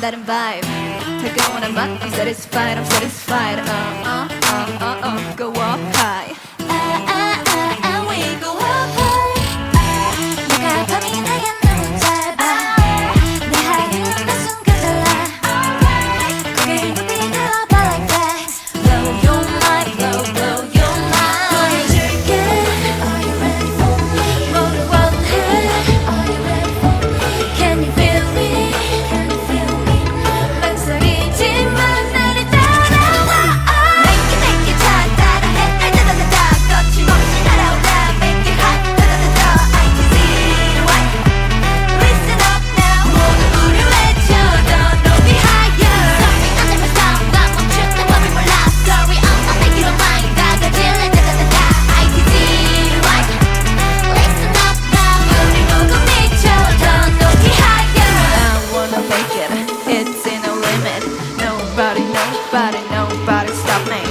다른 vibe 다가오는 맛 I'm satisfied I'm satisfied uh uh uh uh uh go up high nobody stop me.